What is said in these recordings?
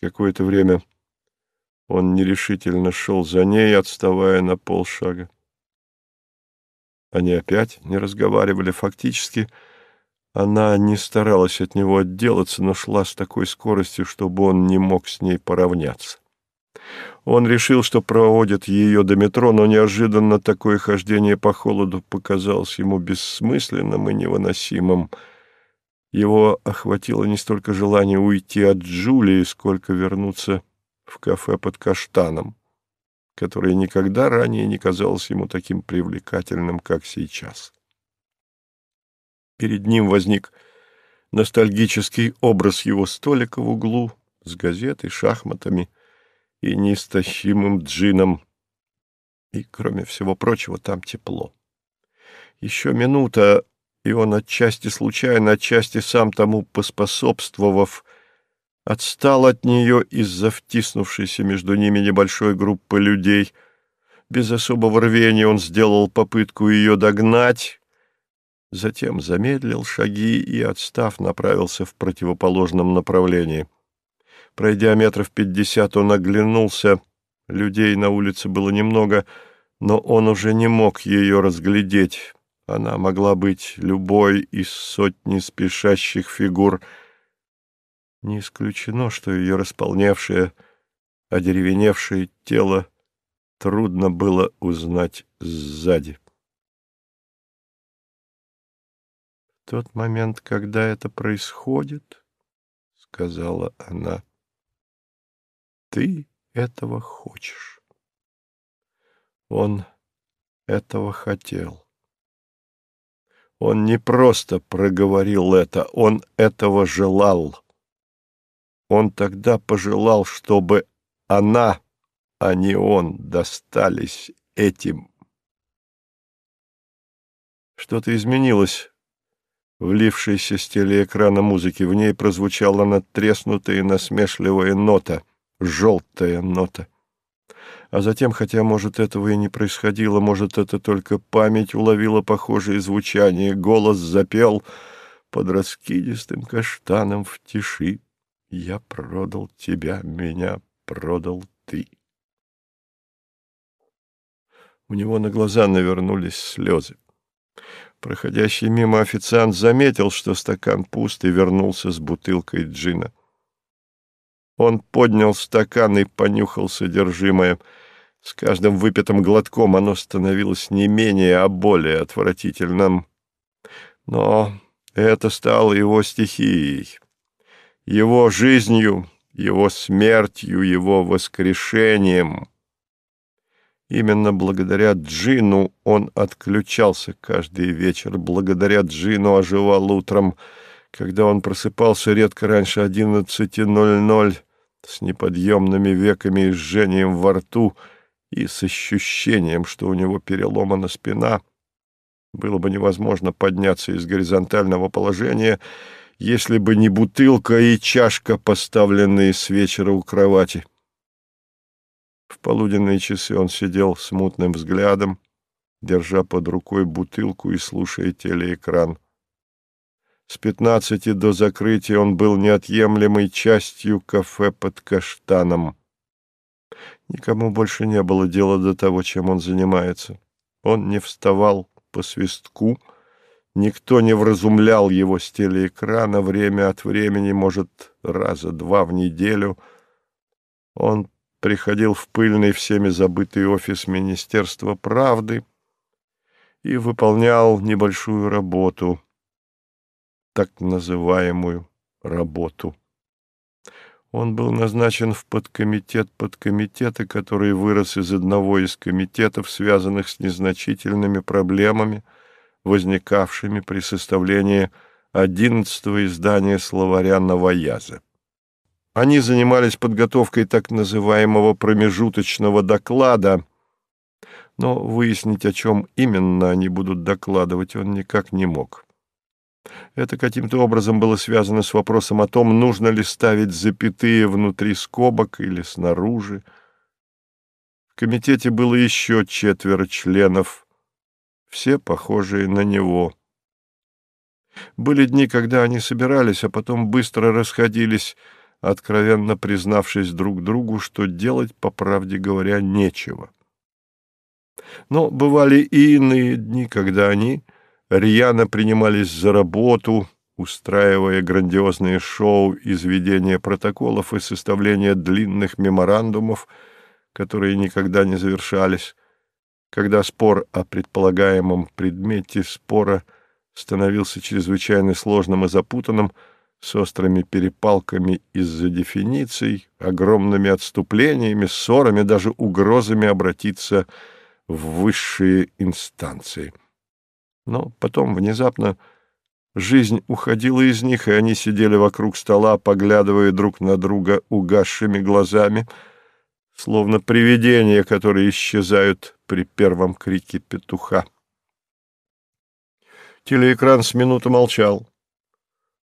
Какое-то время он нерешительно шел за ней, отставая на полшага. Они опять не разговаривали. Фактически она не старалась от него отделаться, но шла с такой скоростью, чтобы он не мог с ней поравняться. Он решил, что проводит ее до метро, но неожиданно такое хождение по холоду показалось ему бессмысленным и невыносимым. Его охватило не столько желание уйти от Джулии, сколько вернуться в кафе под каштаном которое никогда ранее не казалось ему таким привлекательным, как сейчас. Перед ним возник ностальгический образ его столика в углу с газетой, шахматами и неистощимым джином. И, кроме всего прочего, там тепло. Еще минута, и он отчасти случайно, отчасти сам тому поспособствовав, отстал от нее из-за втиснувшейся между ними небольшой группы людей. Без особого рвения он сделал попытку ее догнать, затем замедлил шаги и, отстав, направился в противоположном направлении. Пройдя метров пятьдесят, он оглянулся. Людей на улице было немного, но он уже не мог ее разглядеть. Она могла быть любой из сотни спешащих фигур — не исключено, что ее располневшее, одеревеневшее тело трудно было узнать сзади. В тот момент, когда это происходит, — сказала она, — ты этого хочешь. Он этого хотел. Он не просто проговорил это, он этого желал. Он тогда пожелал, чтобы она, а не он, достались этим. Что-то изменилось. Влившейся с телеэкрана музыки в ней прозвучала надтреснутая насмешливая нота, желтая нота. А затем, хотя, может, этого и не происходило, может, это только память уловила похожее звучание, голос запел под раскидистым каштаном в тиши. Я продал тебя, меня продал ты. У него на глаза навернулись слезы. Проходящий мимо официант заметил, что стакан пуст, и вернулся с бутылкой джина. Он поднял стакан и понюхал содержимое. С каждым выпитым глотком оно становилось не менее, а более отвратительным. Но это стало его стихией его жизнью, его смертью, его воскрешением. Именно благодаря Джину он отключался каждый вечер, благодаря Джину оживал утром, когда он просыпался редко раньше одиннадцати ноль-ноль, с неподъемными веками и жжением во рту и с ощущением, что у него переломана спина. Было бы невозможно подняться из горизонтального положения — если бы не бутылка и чашка, поставленные с вечера у кровати. В полуденные часы он сидел с мутным взглядом, держа под рукой бутылку и слушая телеэкран. С пятнадцати до закрытия он был неотъемлемой частью кафе под каштаном. Никому больше не было дела до того, чем он занимается. Он не вставал по свистку, Никто не вразумлял его с телеэкрана время от времени, может, раза два в неделю. Он приходил в пыльный всеми забытый офис Министерства правды и выполнял небольшую работу, так называемую работу. Он был назначен в подкомитет подкомитета, который вырос из одного из комитетов, связанных с незначительными проблемами, возникавшими при составлении одиннадцатого издания словаря «Новояза». Они занимались подготовкой так называемого промежуточного доклада, но выяснить, о чем именно они будут докладывать, он никак не мог. Это каким-то образом было связано с вопросом о том, нужно ли ставить запятые внутри скобок или снаружи. В комитете было еще четверо членов – все похожие на него. Были дни, когда они собирались, а потом быстро расходились, откровенно признавшись друг другу, что делать, по правде говоря, нечего. Но бывали и иные дни, когда они рьяно принимались за работу, устраивая грандиозные шоу из протоколов и составления длинных меморандумов, которые никогда не завершались, когда спор о предполагаемом предмете спора становился чрезвычайно сложным и запутанным, с острыми перепалками из-за дефиниций, огромными отступлениями, ссорами, даже угрозами обратиться в высшие инстанции. Но потом внезапно жизнь уходила из них, и они сидели вокруг стола, поглядывая друг на друга угасшими глазами, словно привидения, которые исчезают при первом крике петуха. Телеэкран с минуты молчал.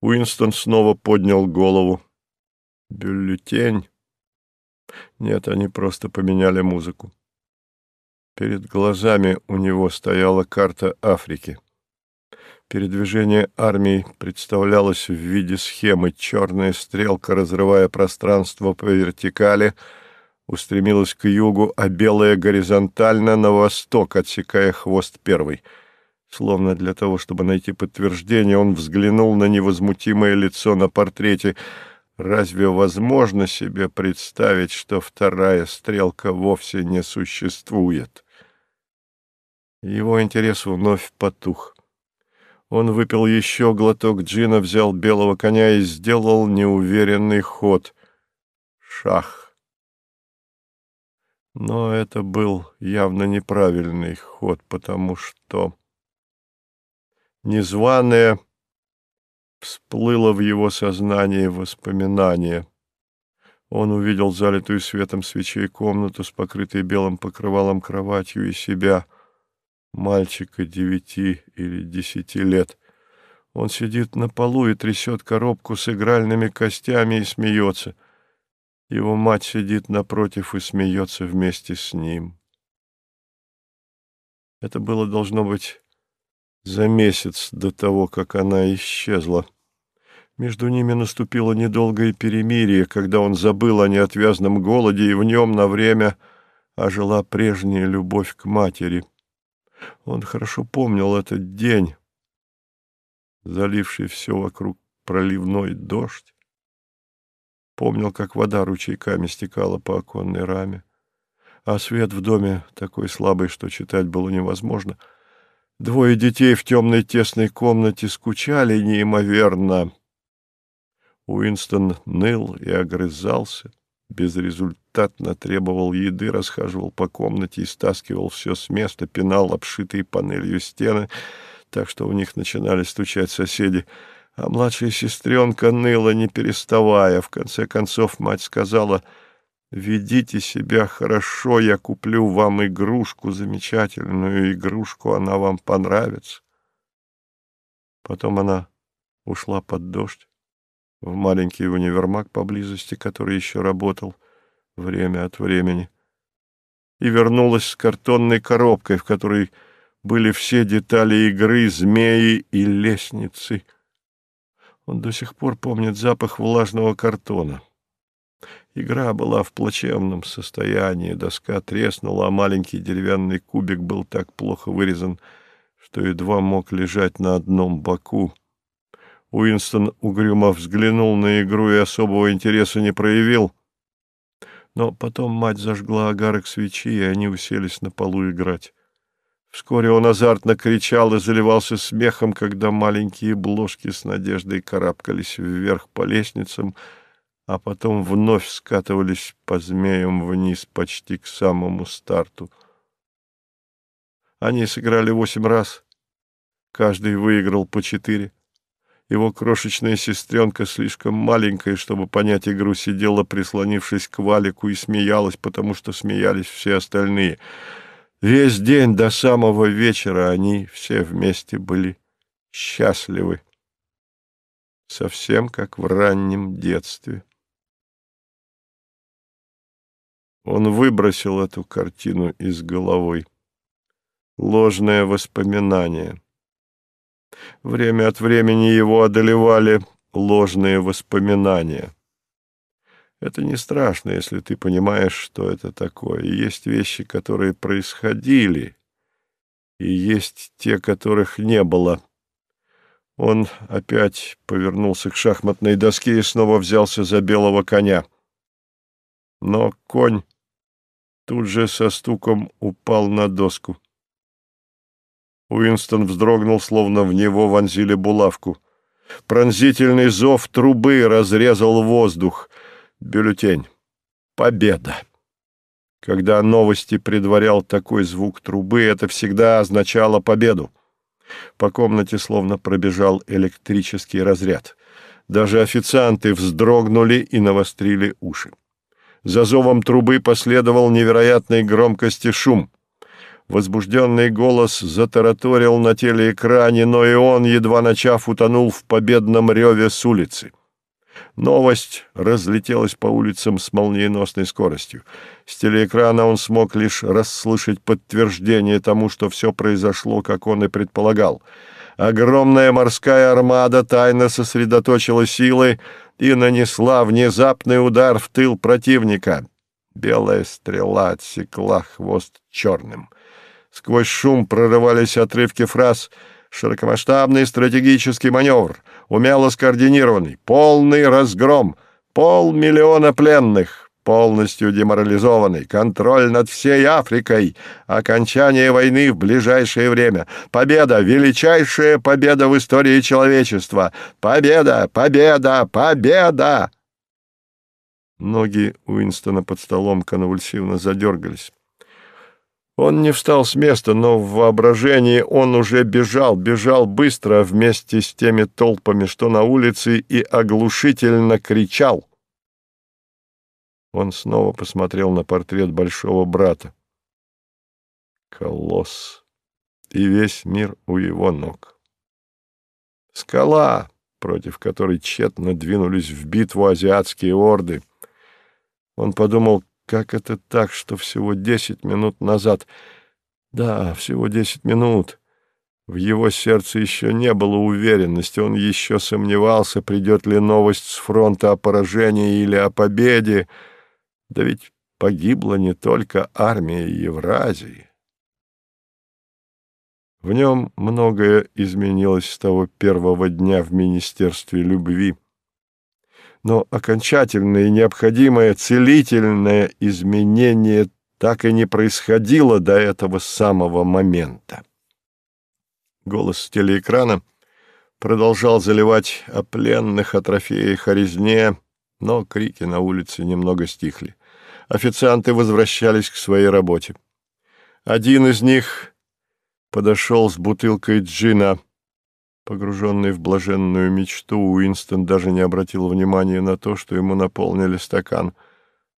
Уинстон снова поднял голову. Бюллетень? Нет, они просто поменяли музыку. Перед глазами у него стояла карта Африки. Передвижение армии представлялось в виде схемы. Черная стрелка, разрывая пространство по вертикали, устремилась к югу, а белая горизонтально на восток, отсекая хвост первой — Словно для того, чтобы найти подтверждение, он взглянул на невозмутимое лицо на портрете. Разве возможно себе представить, что вторая стрелка вовсе не существует? Его интерес вновь потух. Он выпил еще глоток джина, взял белого коня и сделал неуверенный ход. Шах. Но это был явно неправильный ход, потому что незваное всплыло в его сознании воспоминание. Он увидел залитую светом свечей комнату с покрытой белым покрывалом кроватью и себя, мальчика девяти или десяти лет. Он сидит на полу и трясет коробку с игральными костями и смеется. Его мать сидит напротив и смеется вместе с ним. Это было, должно быть, за месяц до того, как она исчезла. Между ними наступило недолгое перемирие, когда он забыл о неотвязном голоде, и в нем на время ожила прежняя любовь к матери. Он хорошо помнил этот день, заливший все вокруг проливной дождь. Помнил, как вода ручейками стекала по оконной раме, а свет в доме такой слабый, что читать было невозможно — Двое детей в темной тесной комнате скучали неимоверно. Уинстон ныл и огрызался, безрезультатно требовал еды, расхаживал по комнате и стаскивал все с места, пинал обшитые панелью стены, так что у них начинали стучать соседи. А младшая сестренка ныла, не переставая. В конце концов мать сказала — Ведите себя хорошо, я куплю вам игрушку, замечательную игрушку, она вам понравится. Потом она ушла под дождь в маленький универмаг поблизости, который еще работал время от времени, и вернулась с картонной коробкой, в которой были все детали игры, змеи и лестницы. Он до сих пор помнит запах влажного картона. Игра была в плачевном состоянии, доска треснула, а маленький деревянный кубик был так плохо вырезан, что едва мог лежать на одном боку. Уинстон угрюмо взглянул на игру и особого интереса не проявил. Но потом мать зажгла огарок свечи, и они уселись на полу играть. Вскоре он азартно кричал и заливался смехом, когда маленькие бложки с надеждой карабкались вверх по лестницам — а потом вновь скатывались по змеям вниз почти к самому старту. Они сыграли восемь раз, каждый выиграл по четыре. Его крошечная сестренка, слишком маленькая, чтобы понять игру, сидела, прислонившись к валику, и смеялась, потому что смеялись все остальные. Весь день до самого вечера они все вместе были счастливы, совсем как в раннем детстве. Он выбросил эту картину из головой. Ложное воспоминание. Время от времени его одолевали ложные воспоминания. Это не страшно, если ты понимаешь, что это такое. Есть вещи, которые происходили, и есть те, которых не было. Он опять повернулся к шахматной доске и снова взялся за белого коня. Но конь тут же со стуком упал на доску. Уинстон вздрогнул, словно в него вонзили булавку. Пронзительный зов трубы разрезал воздух. Бюллетень. Победа. Когда новости предварял такой звук трубы, это всегда означало победу. По комнате словно пробежал электрический разряд. Даже официанты вздрогнули и навострили уши. За зовом трубы последовал невероятной громкости шум. Возбужденный голос затараторил на телеэкране, но и он, едва начав, утонул в победном реве с улицы. Новость разлетелась по улицам с молниеносной скоростью. С телеэкрана он смог лишь расслышать подтверждение тому, что все произошло, как он и предполагал. Огромная морская армада тайно сосредоточила силы и нанесла внезапный удар в тыл противника. Белая стрела отсекла хвост черным. Сквозь шум прорывались отрывки фраз «Широкомасштабный стратегический маневр», «Умело скоординированный», «Полный разгром», «Полмиллиона пленных», «Полностью деморализованный», «Контроль над всей Африкой», «Окончание войны в ближайшее время», «Победа», «Величайшая победа в истории человечества», «Победа», «Победа», «Победа». Ноги Уинстона под столом конвульсивно задергались. Он не встал с места, но в воображении он уже бежал, бежал быстро вместе с теми толпами, что на улице, и оглушительно кричал. Он снова посмотрел на портрет большого брата. Колосс. И весь мир у его ног. Скала, против которой тщетно двинулись в битву азиатские орды. Он подумал, как это так, что всего десять минут назад... Да, всего десять минут. В его сердце еще не было уверенности, он еще сомневался, придет ли новость с фронта о поражении или о победе. Да ведь погибла не только армия Евразии. В нем многое изменилось с того первого дня в Министерстве любви но окончательное и необходимое целительное изменение так и не происходило до этого самого момента. Голос с телеэкрана продолжал заливать о пленных, о трофеях, о резне, но крики на улице немного стихли. Официанты возвращались к своей работе. Один из них подошел с бутылкой джина — Погруженный в блаженную мечту, Уинстон даже не обратил внимания на то, что ему наполнили стакан.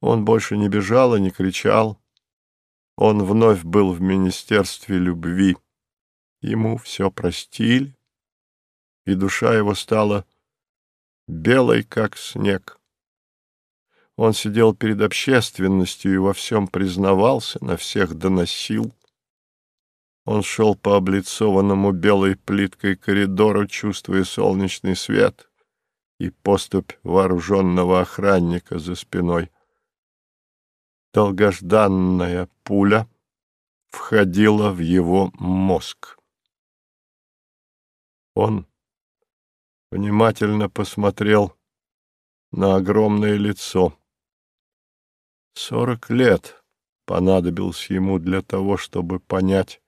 Он больше не бежал и не кричал. Он вновь был в Министерстве любви. Ему все простили, и душа его стала белой, как снег. Он сидел перед общественностью и во всем признавался, на всех доносил. Он шел по облицованному белой плиткой коридору, чувствуя солнечный свет и поступь вооруженного охранника за спиной. Долгожданная пуля входила в его мозг. Он внимательно посмотрел на огромное лицо. Сорок лет понадобилось ему для того, чтобы понять,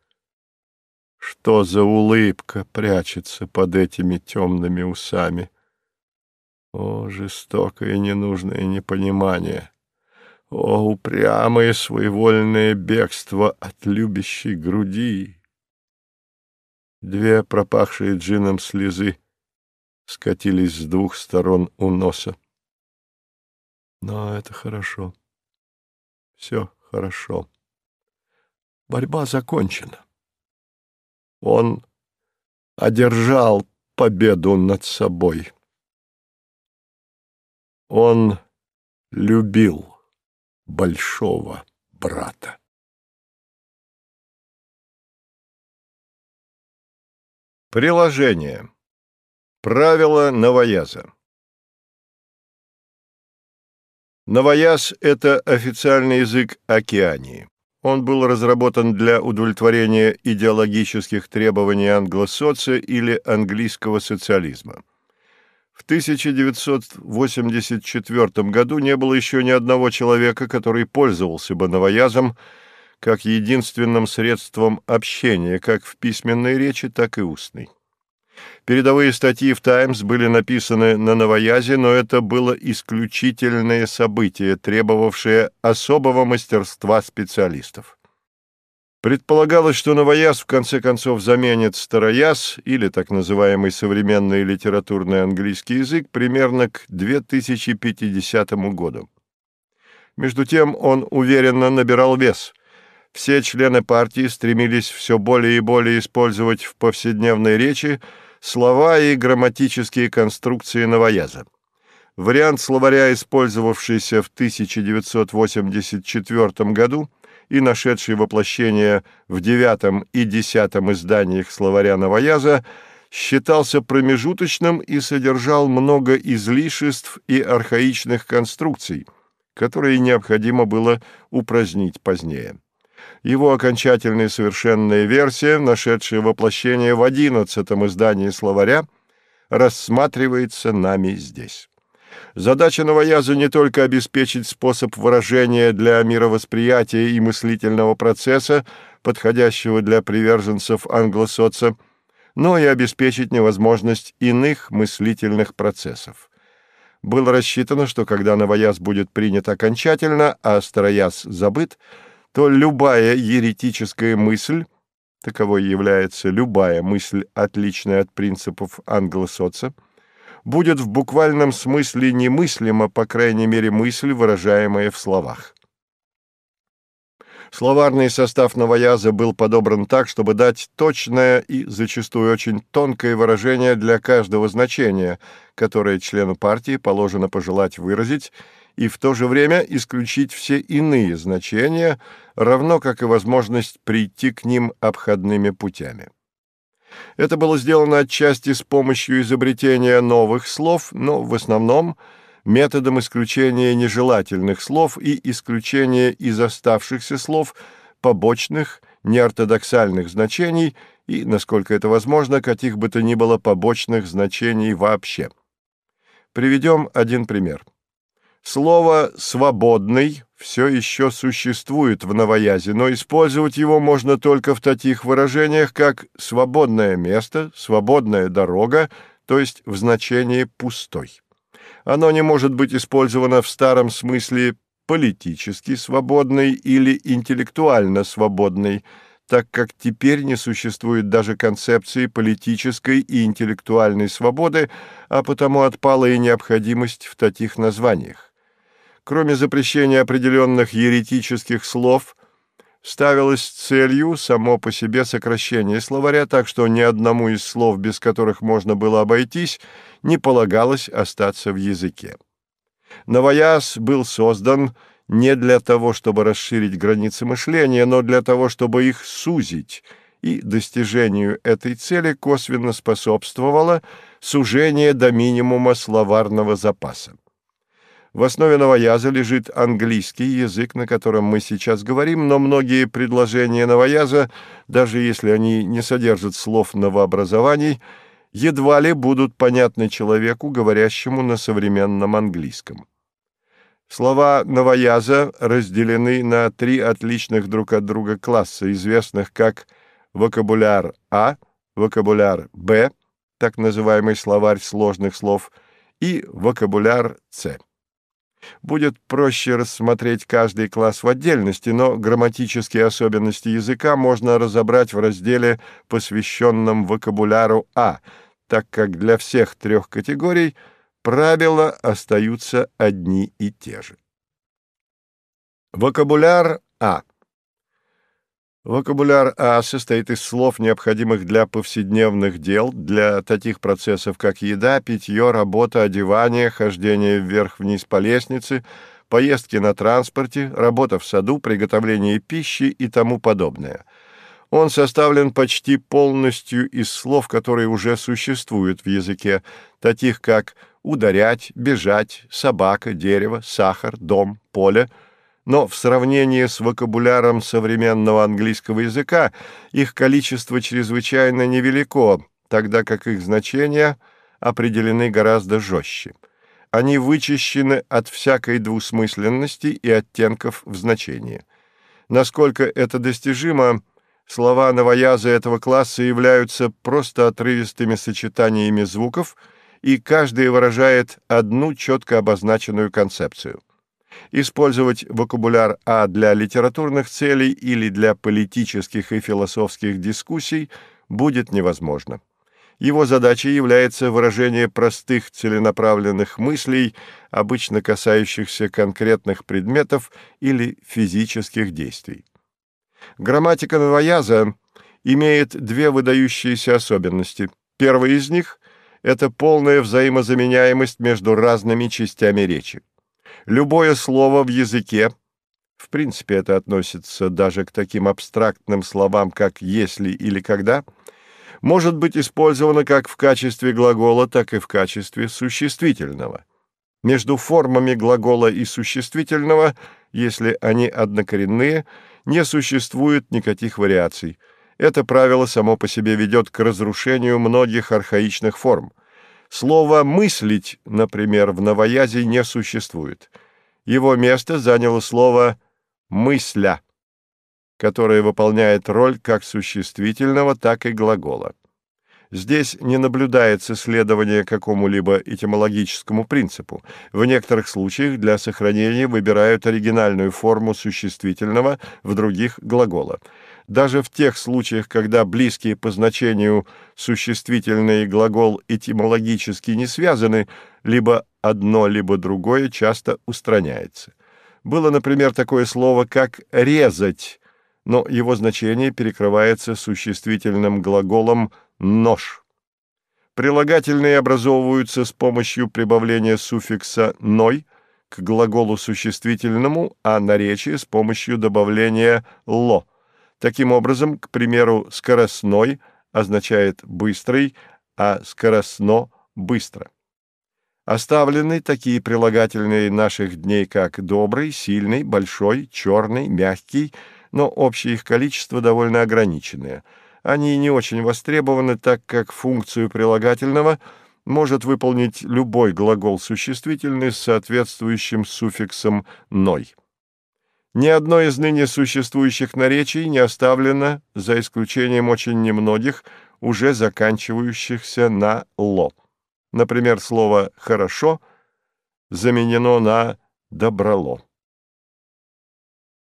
что за улыбка прячется под этими темными усами? О, жестокое ненужное непонимание! О, упрямое своевольное бегство от любящей груди! Две пропахшие джином слезы скатились с двух сторон у носа. Но это хорошо. Все хорошо. Борьба закончена. Он одержал победу над собой. Он любил большого брата. Приложение. Правила новояза. Новояз – это официальный язык Океании. Он был разработан для удовлетворения идеологических требований англосоция или английского социализма. В 1984 году не было еще ни одного человека, который пользовался бы новоязом как единственным средством общения как в письменной речи, так и устной. Передовые статьи в «Таймс» были написаны на новоязе, но это было исключительное событие, требовавшее особого мастерства специалистов. Предполагалось, что новояз в конце концов заменит старояз, или так называемый современный литературный английский язык, примерно к 2050 году. Между тем он уверенно набирал вес. Все члены партии стремились все более и более использовать в повседневной речи слова и грамматические конструкции новояза. Вариант словаря, использовавшийся в 1984 году, и нашедший воплощение в девятом и десятом изданиях словаря новояза, считался промежуточным и содержал много излишеств и архаичных конструкций, которые необходимо было упразднить позднее. Его окончательная совершенная версия, нашедшая воплощение в одиннадцатом издании словаря, рассматривается нами здесь. Задача новояза не только обеспечить способ выражения для мировосприятия и мыслительного процесса, подходящего для приверженцев англосоца, но и обеспечить невозможность иных мыслительных процессов. Было рассчитано, что когда новояз будет принят окончательно, а старояз забыт, то любая еретическая мысль, таковой является любая мысль, отличная от принципов англосоца, будет в буквальном смысле немыслима, по крайней мере, мысль, выражаемая в словах. Словарный состав новояза был подобран так, чтобы дать точное и зачастую очень тонкое выражение для каждого значения, которое члену партии положено пожелать выразить, и в то же время исключить все иные значения, равно как и возможность прийти к ним обходными путями. Это было сделано отчасти с помощью изобретения новых слов, но в основном методом исключения нежелательных слов и исключения из оставшихся слов побочных, неортодоксальных значений и, насколько это возможно, каких бы то ни было побочных значений вообще. Приведем один пример. Слово «свободный» все еще существует в новоязе, но использовать его можно только в таких выражениях, как «свободное место», «свободная дорога», то есть в значении «пустой». Оно не может быть использовано в старом смысле политически свободный или интеллектуально свободный, так как теперь не существует даже концепции политической и интеллектуальной свободы, а потому отпала и необходимость в таких названиях кроме запрещения определенных еретических слов, ставилось целью само по себе сокращение словаря, так что ни одному из слов, без которых можно было обойтись, не полагалось остаться в языке. Новояз был создан не для того, чтобы расширить границы мышления, но для того, чтобы их сузить, и достижению этой цели косвенно способствовало сужение до минимума словарного запаса. В основе новояза лежит английский язык, на котором мы сейчас говорим, но многие предложения новояза, даже если они не содержат слов новообразований, едва ли будут понятны человеку, говорящему на современном английском. Слова новояза разделены на три отличных друг от друга класса, известных как вокабуляр А, вокабуляр Б, так называемый словарь сложных слов, и вокабуляр С. Будет проще рассмотреть каждый класс в отдельности, но грамматические особенности языка можно разобрать в разделе, посвященном вокабуляру А, так как для всех трех категорий правила остаются одни и те же. Вокабуляр А. Вокабуляр А состоит из слов, необходимых для повседневных дел, для таких процессов, как еда, питье, работа, одевание, хождение вверх-вниз по лестнице, поездки на транспорте, работа в саду, приготовление пищи и тому подобное. Он составлен почти полностью из слов, которые уже существуют в языке, таких как ударять, бежать, собака, дерево, сахар, дом, поле, но в сравнении с вокабуляром современного английского языка их количество чрезвычайно невелико, тогда как их значения определены гораздо жестче. Они вычищены от всякой двусмысленности и оттенков в значении. Насколько это достижимо, слова новоязы этого класса являются просто отрывистыми сочетаниями звуков – и каждый выражает одну четко обозначенную концепцию. Использовать вокабуляр А для литературных целей или для политических и философских дискуссий будет невозможно. Его задачей является выражение простых целенаправленных мыслей, обычно касающихся конкретных предметов или физических действий. Грамматика новояза имеет две выдающиеся особенности. Первая из них это полная взаимозаменяемость между разными частями речи. Любое слово в языке, в принципе это относится даже к таким абстрактным словам, как «если» или «когда», может быть использовано как в качестве глагола, так и в качестве существительного. Между формами глагола и существительного, если они однокоренные, не существует никаких вариаций – это правило само по себе ведет к разрушению многих архаичных форм. Слово «мыслить», например, в новоязе не существует. Его место заняло слово «мысля», которое выполняет роль как существительного, так и глагола. Здесь не наблюдается следование какому-либо этимологическому принципу. В некоторых случаях для сохранения выбирают оригинальную форму существительного, в других — глагола даже в тех случаях, когда близкие по значению существительный глагол этимологически не связаны, либо одно, либо другое часто устраняется. Было, например, такое слово, как «резать», но его значение перекрывается существительным глаголом «нож». Прилагательные образовываются с помощью прибавления суффикса «ной» к глаголу существительному, а наречие с помощью добавления «ло». Таким образом, к примеру, «скоростной» означает «быстрый», а «скоростно» — «быстро». Оставлены такие прилагательные наших дней, как «добрый», «сильный», «большой», «черный», «мягкий», но общее их количество довольно ограниченное. Они не очень востребованы, так как функцию прилагательного может выполнить любой глагол существительный с соответствующим суффиксом «ной». Ни одно из ныне существующих наречий не оставлено, за исключением очень немногих, уже заканчивающихся на «ло». Например, слово «хорошо» заменено на «добрало».